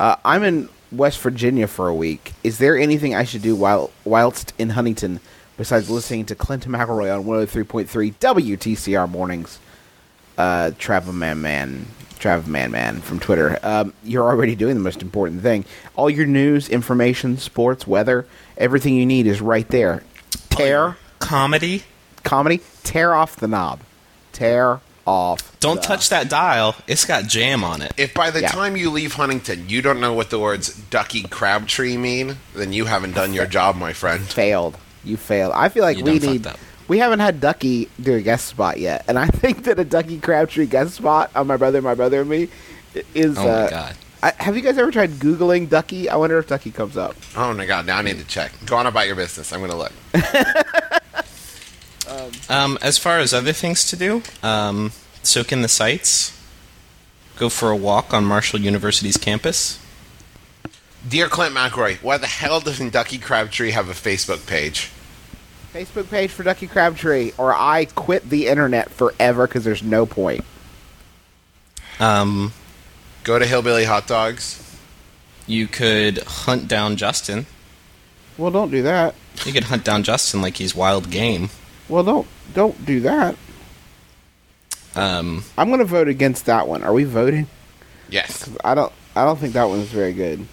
Uh, I'm in West Virginia for a week. Is there anything I should do while whilst in Huntington besides listening to Clinton McElroy on 103.3 WTCR mornings? Uh, Trav Man Man, Trav Man Man from Twitter. Um, you're already doing the most important thing. All your news, information, sports, weather, everything you need is right there. Tear Comedy. comedy. Tear off the knob. Tear off. Don't the- touch that dial. It's got jam on it. If by the Yeah. time you leave Huntington you don't know what the words Ducky Crabtree mean, then you haven't done your job, my friend. failed. You failed. I feel like You we done need. fucked up. We haven't had Ducky do a guest spot yet, and I think that a Ducky Crabtree guest spot on my brother, my brother, and me i- is. Oh my uh, God. I, have you guys ever tried googling Ducky? I wonder if Ducky comes up. Oh my god, now I need to check. Go on about your business. I'm gonna look. Um, as far as other things to do, um, soak in the sights. Go for a walk on Marshall University's campus. Dear Clint McElroy, why the hell doesn't Ducky Crabtree have a Facebook page? Facebook page for Ducky Crabtree, or I quit the internet forever because there's no point. Um, Go to Hillbilly Hot Dogs. you could hunt down Justin. Well, don't do that. You could hunt down Justin like he's wild game. Well, don't don't do that. Um, I'm going to vote against that one. Are we voting? Yes. I don't. I don't think that one's very good.